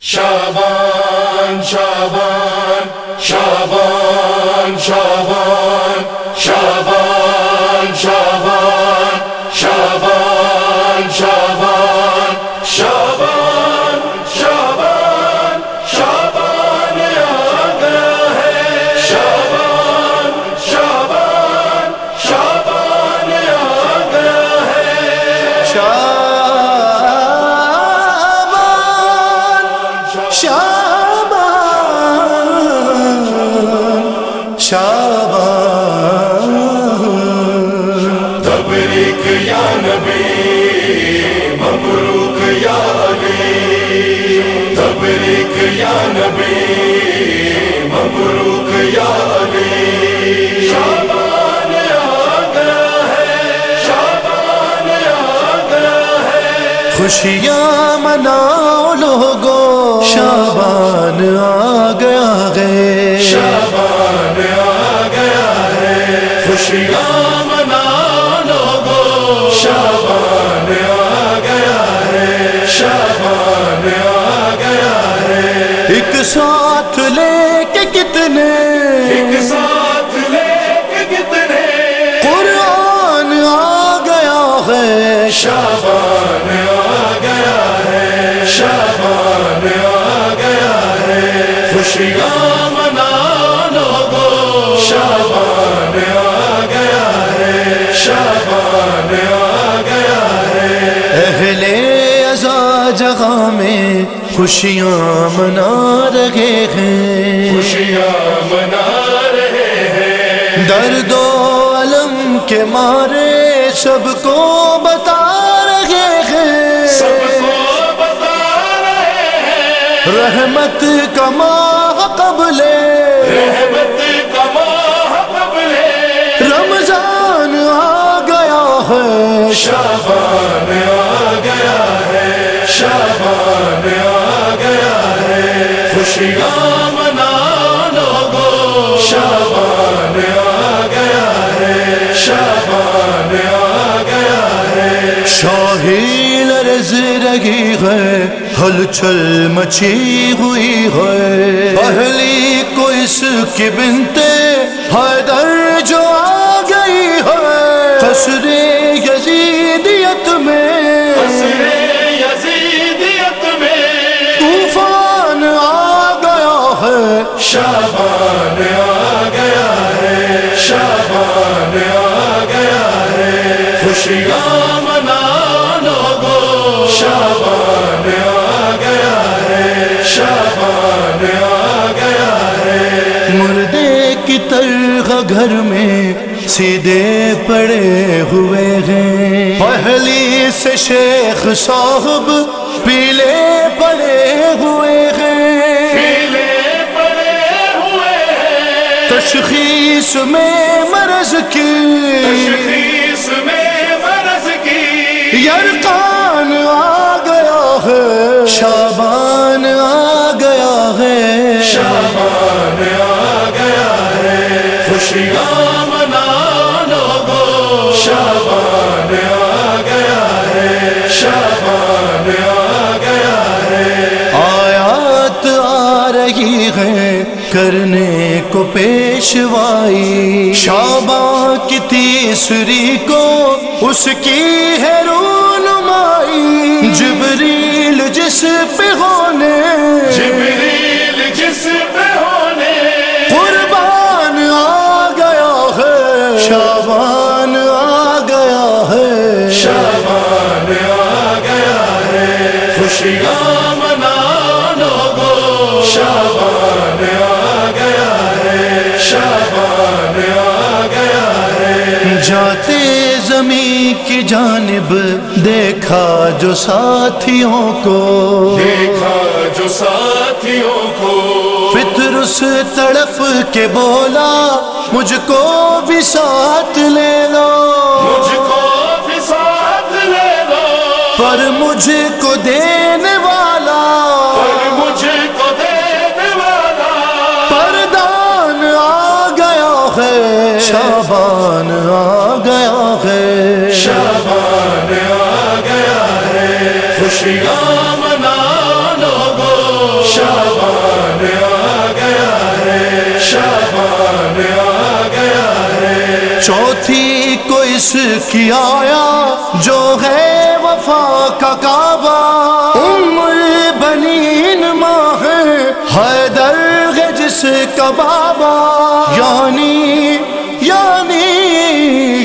شابان شابان شابان شابان. تبریک یا نبی، مبروک یا علی۔ تبریک یا نبی، مبروک یا علی۔ شابان آ ہے، شابان آ ہے۔ خوشیاں مناؤ لوگو، شابان آ گیا ہے۔ شابان آ گیا ہے، خوشیاں ایک ساتھ لے کے کتنے؟ ایک ساتھ لے کے کتنے؟ قرآن آ گیا ہے۔ شابان آ گیا ہے شابان آ گیا ہے۔ خوشیاں خوشیاں منا رہے ہیں۔ خوشیاں منا رہے ہیں۔ درد و علم کے مارے سب کو بتا رہے ہیں۔ سب کو بتا رہے ہیں۔ رحمت کا ماہ قبل رحمت کا ماہ قبل رمضان آ گیا ہے۔ شابان آ گیا ہے۔ شابان آ خوشیاں منا لوگو، شابان آ گیا ہے، شابان آ گیا ہے۔ شاہی لرز رہی ہے ہلچل مچی ہوئی ہے۔ پہلی کو اس کی بنتے، حیدر جو آ گئی ہے۔ قصر شابان آ گیا ہے۔ خوشیاں منا لوگو، شابان آ گیا ہے، شابان آ گیا ہے۔ مردے کی طرح گھر میں سیدھے پڑے ہوئے ہیں۔ پہلی سے شیخ صاحب پیلے پڑے ہوئے ہیں۔ تشخیص میں مرض کی۔ تشخیص میں مرض کی۔ یرقان آ گیا ہے۔ شابان آ گیا ہے۔ شابان آ گیا ہے۔ خوشیاں منا لوگو۔ شابان آ گیا ہے۔ شابان آ گیا ہے۔ آیات آ رہی ہے کرنے کو پیشوائی شاباں کی تیسری کو اس کی ہے رونمائی۔ جبریل جس پہ ہونے۔ جبریل جس پہ ہونے۔ قربان آ گیا ہے۔ شابان آ گیا ہے۔ شابان آ گیا ہے۔ خوشیاں منا لوگو۔ شابان جاتے زمین کی جانب دیکھا جو ساتھیوں کو۔ دیکھا جو ساتھیوں کو۔ فطر اس تڑپ کے بولا مجھ کو بھی ساتھ ہے۔ شابان آ گیا ہے۔ شابان آ گیا ہے۔ خوشیاں منا لوگو۔ شابان آ گیا ہے۔ شابان آ گیا ہے۔ چوتھی کو اس کی آیا جو ہے وفا کا کعبہ۔ عمر بنین ماں ہے حیدر ہے جس بابا یعنی یعنی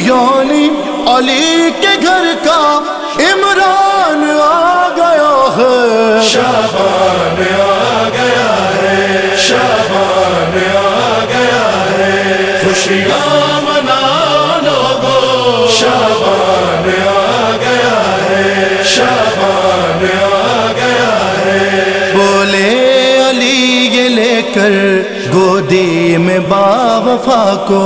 یعنی علی کے گھر کا عمران آ گیا ہے۔ شابان آ گیا ہے۔ شابان آ گیا ہے۔ خوشیاں منا لوگو۔ شابان آ گیا ہے۔ شابان آ گیا ہے۔ بولے علی یہ لے کر گودی میں با وفا کو۔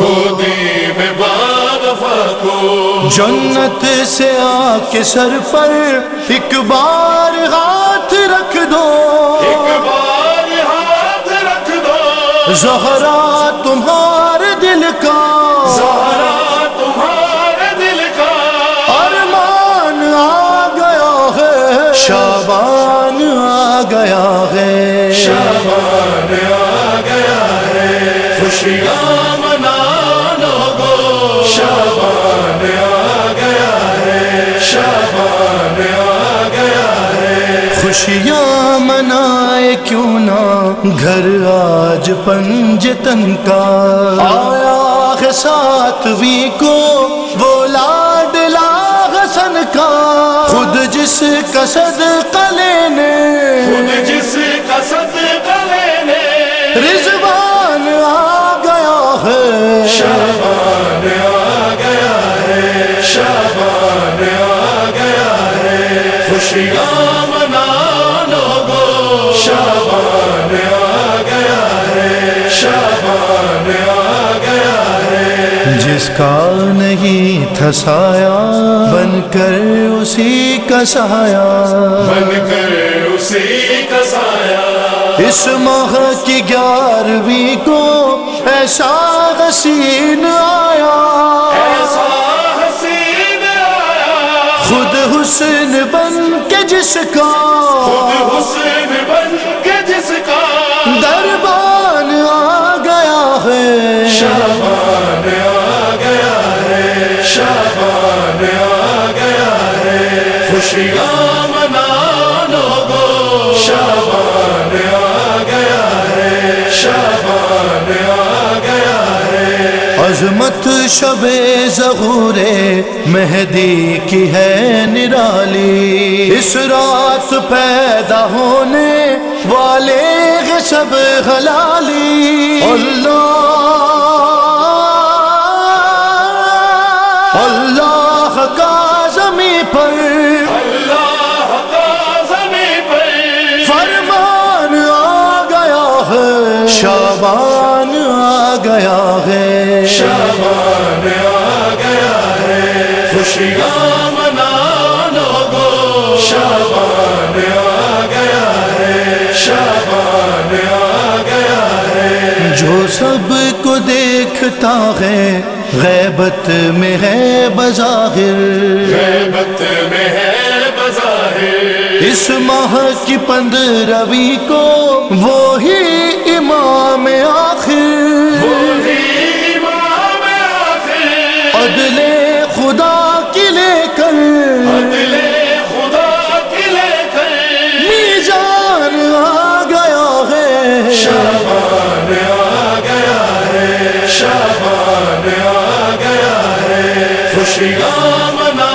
گودی میں بابا کو۔ جنت سے آ کے سر پر ایک بار ہاتھ رکھ دو۔ ایک بار ہاتھ رکھ دو۔ زہرا تمہارے دل کا۔ تمہارے دل کا۔ ارمان آ گیا ہے۔ شابان آ گیا ہے۔ شابان خوشیاں منا لوگو شابان آ گیا ہے۔ شابان آ گیا ہے۔ خوشیاں منائے کیوں نہ گھر آج پنجتن کا۔ آیا ہے ساتویں کو وہ لاڈلا حسن کا۔ خود جس کا صدقہ لینے، خود جس کا صدقہ خوشیاں منا لوگو شابان آ گیا ہے شابان آ گیا ہے۔ جس کا نہیں تھا سایہ بن کر اسی کا سایہ بن کر اسی کا سایہ اس ماہ کی گیارہویں کو ایسا حسین آیا۔ ایسا حسین آیا۔ خود حسن بن جس کا خود حسین بن کے جس کا دربان آ گیا ہے۔ شابان آ گیا ہے شابان آ گیا ہے۔ خوشیاں منا لوگو شابان آ گیا ہے شابان آ گیا ہے۔ عظمت شب ظہور مہدی کی ہے نرالی۔ اس رات پیدا ہونے والے سب حلالی۔ اللہ۔ اللہ کا زمین پر۔ اللہ کا زمین پر۔ فرمان آ گیا ہے۔ شابان آ گیا ہے۔ شابان آ گیا ہے۔ خوشیاں جو سب کو دیکھتا ہے۔ غیبت میں ہے بظاہر۔ غیبت میں ہے بظاہر۔ اس ماہ کی پندرہویں کو وہی امام آخر خوشیاں منا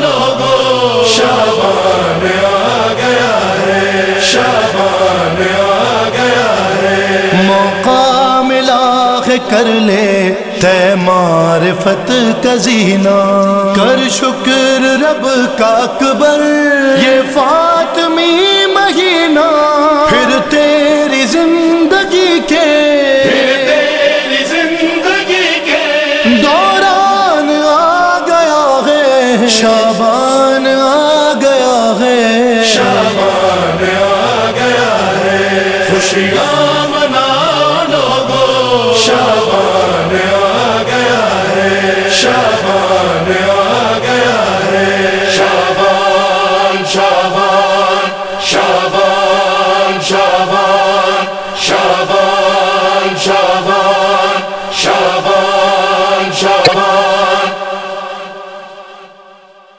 لوگو شابان آ گیا ہے شابان آ گیا ہے موقع ملا ہے کر لے تے معرفت کا زینہ۔ کر شکر رب کا اکبر، یہ فاطمی مہینہ۔ پھر تیری زندگی کے